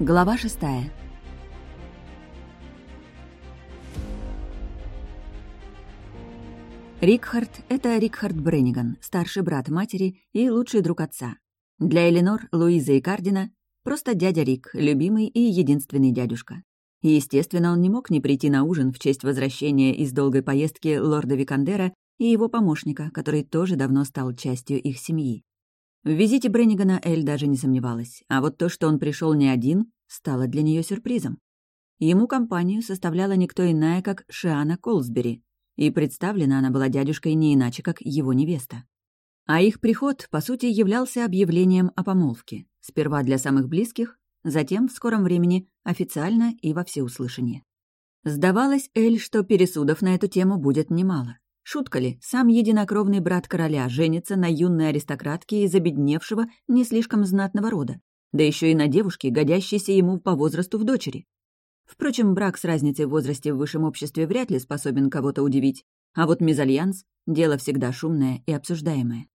Глава шестая. Рикхард — это Рикхард Бренниган, старший брат матери и лучший друг отца. Для Эленор, Луизы и Кардина — просто дядя Рик, любимый и единственный дядюшка. Естественно, он не мог не прийти на ужин в честь возвращения из долгой поездки лорда Викандера и его помощника, который тоже давно стал частью их семьи. В визите Бреннигана Эль даже не сомневалась, а вот то, что он пришел не один, стало для нее сюрпризом. Ему компанию составляла никто иная, как Шиана Колсбери, и представлена она была дядюшкой не иначе, как его невеста. А их приход, по сути, являлся объявлением о помолвке. Сперва для самых близких, затем, в скором времени, официально и во всеуслышание. Сдавалось Эль, что пересудов на эту тему будет немало. Шутка ли, сам единокровный брат короля женится на юной аристократке из обедневшего, не слишком знатного рода, да еще и на девушке, годящейся ему по возрасту в дочери. Впрочем, брак с разницей в возрасте в высшем обществе вряд ли способен кого-то удивить, а вот мезальянс — дело всегда шумное и обсуждаемое.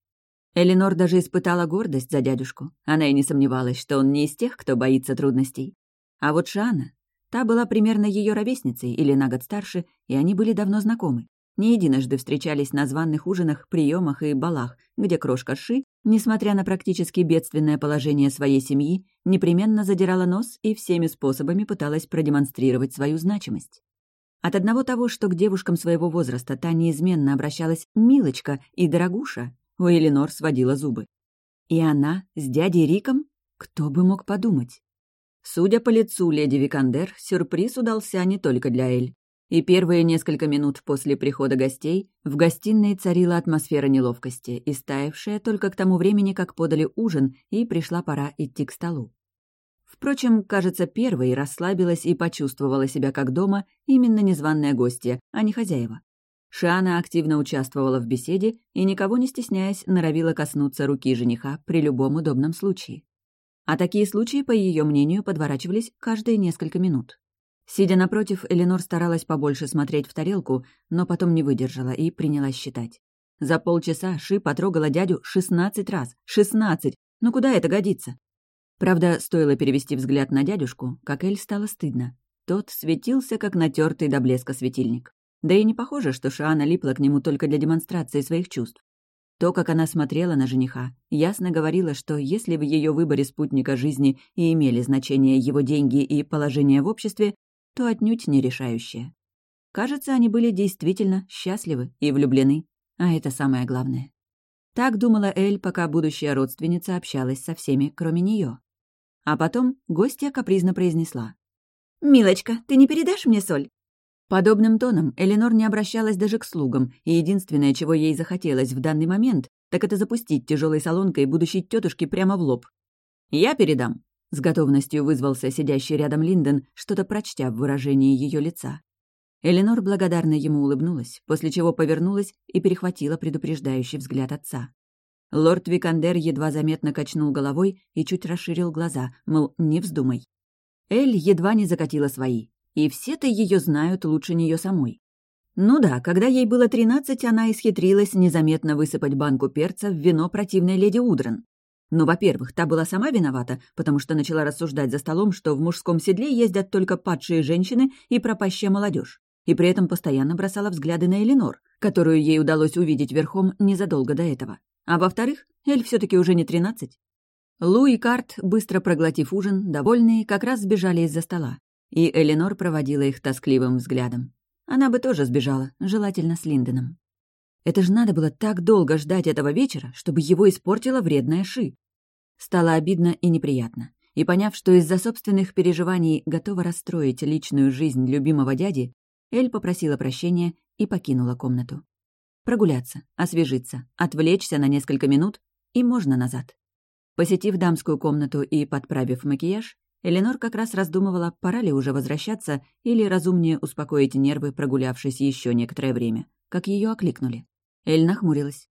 Эленор даже испытала гордость за дядюшку. Она и не сомневалась, что он не из тех, кто боится трудностей. А вот Шана, та была примерно ее ровесницей или на год старше, и они были давно знакомы. Не единожды встречались на званных ужинах, приемах и балах, где крошка Ши, несмотря на практически бедственное положение своей семьи, непременно задирала нос и всеми способами пыталась продемонстрировать свою значимость. От одного того, что к девушкам своего возраста та неизменно обращалась «милочка» и «дорогуша», у Эленор сводила зубы. И она с дядей Риком? Кто бы мог подумать? Судя по лицу леди Викандер, сюрприз удался не только для Эль и первые несколько минут после прихода гостей в гостиной царила атмосфера неловкости, истаявшая только к тому времени, как подали ужин, и пришла пора идти к столу. Впрочем, кажется, первой расслабилась и почувствовала себя как дома именно незваная гостья, а не хозяева. Шиана активно участвовала в беседе и, никого не стесняясь, норовила коснуться руки жениха при любом удобном случае. А такие случаи, по ее мнению, подворачивались каждые несколько минут. Сидя напротив, Эленор старалась побольше смотреть в тарелку, но потом не выдержала и принялась считать. За полчаса Ши потрогала дядю шестнадцать раз. Шестнадцать! Ну куда это годится? Правда, стоило перевести взгляд на дядюшку, как Эль стало стыдно. Тот светился, как натертый до блеска светильник. Да и не похоже, что Шиана липла к нему только для демонстрации своих чувств. То, как она смотрела на жениха, ясно говорило, что если в ее выборе спутника жизни и имели значение его деньги и положение в обществе, то отнюдь не решающее. Кажется, они были действительно счастливы и влюблены, а это самое главное. Так думала Эль, пока будущая родственница общалась со всеми, кроме нее. А потом гостья капризно произнесла. «Милочка, ты не передашь мне соль?» Подобным тоном Эленор не обращалась даже к слугам, и единственное, чего ей захотелось в данный момент, так это запустить тяжелой солонкой будущей тетушки прямо в лоб. «Я передам», с готовностью вызвался сидящий рядом Линдон, что-то прочтя в выражении ее лица. Эленор благодарно ему улыбнулась, после чего повернулась и перехватила предупреждающий взгляд отца. Лорд Викандер едва заметно качнул головой и чуть расширил глаза, мол, не вздумай. Эль едва не закатила свои, и все-то ее знают лучше нее самой. Ну да, когда ей было тринадцать, она исхитрилась незаметно высыпать банку перца в вино противной леди Удран. Ну, во-первых, та была сама виновата, потому что начала рассуждать за столом, что в мужском седле ездят только падшие женщины и пропащая молодежь, и при этом постоянно бросала взгляды на Эленор, которую ей удалось увидеть верхом незадолго до этого. А во-вторых, Эль все таки уже не тринадцать. Лу и Карт, быстро проглотив ужин, довольные, как раз сбежали из-за стола. И Эленор проводила их тоскливым взглядом. Она бы тоже сбежала, желательно с Линденом. Это же надо было так долго ждать этого вечера, чтобы его испортила вредная Ши. Стало обидно и неприятно. И поняв, что из-за собственных переживаний готова расстроить личную жизнь любимого дяди, Эль попросила прощения и покинула комнату. Прогуляться, освежиться, отвлечься на несколько минут и можно назад. Посетив дамскую комнату и подправив макияж, Эленор как раз раздумывала, пора ли уже возвращаться или разумнее успокоить нервы, прогулявшись еще некоторое время, как ее окликнули. Эль нахмурилась.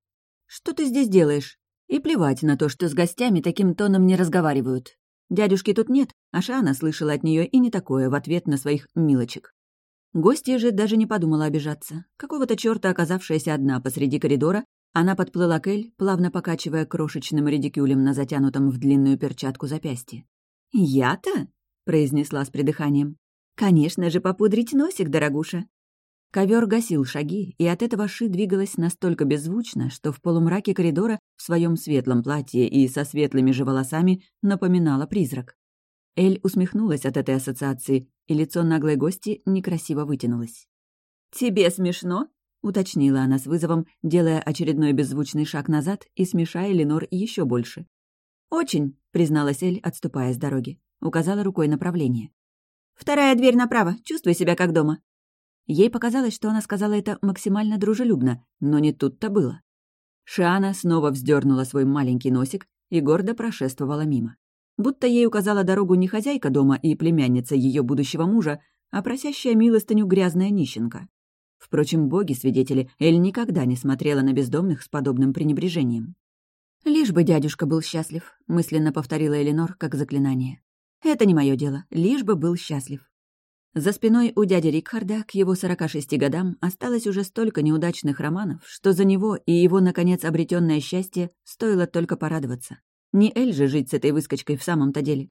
«Что ты здесь делаешь?» И плевать на то, что с гостями таким тоном не разговаривают. Дядюшки тут нет, а Шана слышала от нее и не такое в ответ на своих милочек. Гостья же даже не подумала обижаться. Какого-то черта, оказавшаяся одна посреди коридора, она подплыла к Эль, плавно покачивая крошечным редикюлем на затянутом в длинную перчатку запястье. «Я-то?» — произнесла с придыханием. «Конечно же, попудрить носик, дорогуша!» Ковер гасил шаги, и от этого Ши двигалась настолько беззвучно, что в полумраке коридора в своем светлом платье и со светлыми же волосами напоминала призрак. Эль усмехнулась от этой ассоциации, и лицо наглой гости некрасиво вытянулось. «Тебе смешно?» — уточнила она с вызовом, делая очередной беззвучный шаг назад и смешая Ленор еще больше. «Очень», — призналась Эль, отступая с дороги. Указала рукой направление. «Вторая дверь направо. Чувствуй себя как дома». Ей показалось, что она сказала это максимально дружелюбно, но не тут-то было. Шиана снова вздернула свой маленький носик и гордо прошествовала мимо. Будто ей указала дорогу не хозяйка дома и племянница ее будущего мужа, а просящая милостыню грязная нищенка. Впрочем, боги-свидетели, Эль никогда не смотрела на бездомных с подобным пренебрежением. «Лишь бы дядюшка был счастлив», — мысленно повторила Эленор как заклинание. «Это не мое дело, лишь бы был счастлив». За спиной у дяди Рикхарда к его 46 годам осталось уже столько неудачных романов, что за него и его, наконец, обретенное счастье стоило только порадоваться. Не Эль же жить с этой выскочкой в самом-то деле.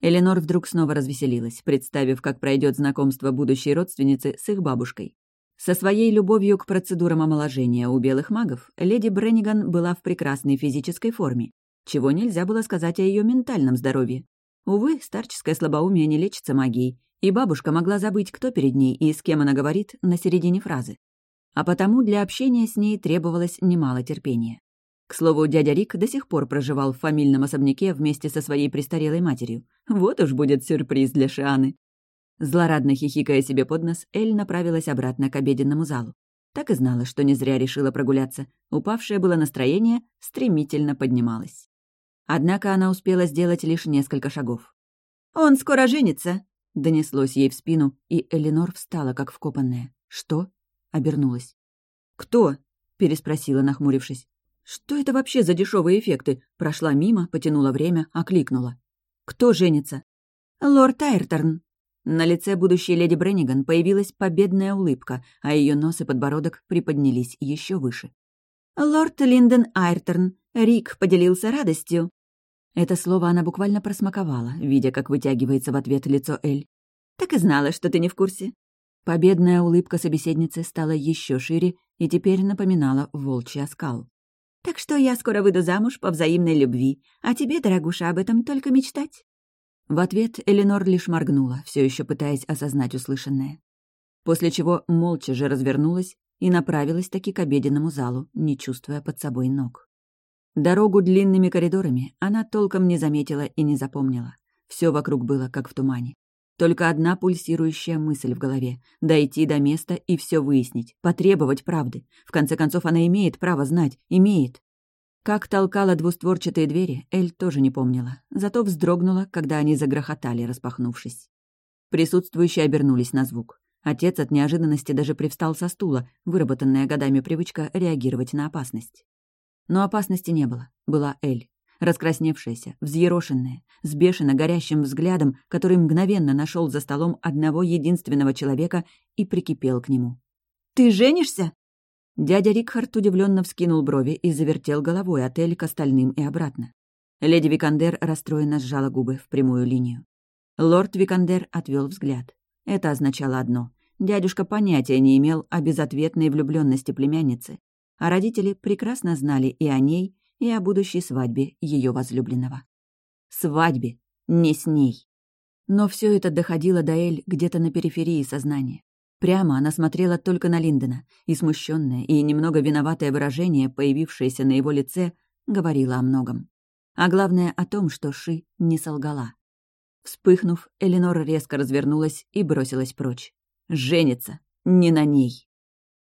Эленор вдруг снова развеселилась, представив, как пройдет знакомство будущей родственницы с их бабушкой. Со своей любовью к процедурам омоложения у белых магов леди Бренниган была в прекрасной физической форме, чего нельзя было сказать о ее ментальном здоровье. Увы, старческое слабоумие не лечится магией, и бабушка могла забыть, кто перед ней и с кем она говорит на середине фразы. А потому для общения с ней требовалось немало терпения. К слову, дядя Рик до сих пор проживал в фамильном особняке вместе со своей престарелой матерью. Вот уж будет сюрприз для Шианы. Злорадно хихикая себе под нос, Эль направилась обратно к обеденному залу. Так и знала, что не зря решила прогуляться. Упавшее было настроение стремительно поднималось. Однако она успела сделать лишь несколько шагов. «Он скоро женится!» Донеслось ей в спину, и Эленор встала, как вкопанная. «Что?» — обернулась. «Кто?» — переспросила, нахмурившись. «Что это вообще за дешевые эффекты?» Прошла мимо, потянула время, окликнула. «Кто женится?» «Лорд Айрторн». На лице будущей леди Бренниган появилась победная улыбка, а ее нос и подбородок приподнялись еще выше. «Лорд Линдон Айрторн, Рик поделился радостью». Это слово она буквально просмаковала, видя, как вытягивается в ответ лицо Эль. «Так и знала, что ты не в курсе». Победная улыбка собеседницы стала еще шире и теперь напоминала волчий оскал. «Так что я скоро выйду замуж по взаимной любви, а тебе, дорогуша, об этом только мечтать». В ответ Эленор лишь моргнула, все еще пытаясь осознать услышанное. После чего молча же развернулась и направилась таки к обеденному залу, не чувствуя под собой ног. Дорогу длинными коридорами она толком не заметила и не запомнила. Все вокруг было как в тумане. Только одна пульсирующая мысль в голове — дойти до места и все выяснить, потребовать правды. В конце концов, она имеет право знать, имеет. Как толкала двустворчатые двери, Эль тоже не помнила, зато вздрогнула, когда они загрохотали, распахнувшись. Присутствующие обернулись на звук. Отец от неожиданности даже привстал со стула, выработанная годами привычка реагировать на опасность. Но опасности не было. Была Эль. Раскрасневшаяся, взъерошенная, с бешено горящим взглядом, который мгновенно нашел за столом одного единственного человека и прикипел к нему. «Ты женишься?» Дядя Рикхард удивленно вскинул брови и завертел головой от Эль к остальным и обратно. Леди Викандер расстроенно сжала губы в прямую линию. Лорд Викандер отвел взгляд. Это означало одно. Дядюшка понятия не имел о безответной влюбленности племянницы, а родители прекрасно знали и о ней, и о будущей свадьбе ее возлюбленного. Свадьбе, не с ней. Но все это доходило до Эль где-то на периферии сознания. Прямо она смотрела только на Линдона, и смущенное и немного виноватое выражение, появившееся на его лице, говорило о многом. А главное о том, что Ши не солгала. Вспыхнув, Эленор резко развернулась и бросилась прочь. «Женится! Не на ней!»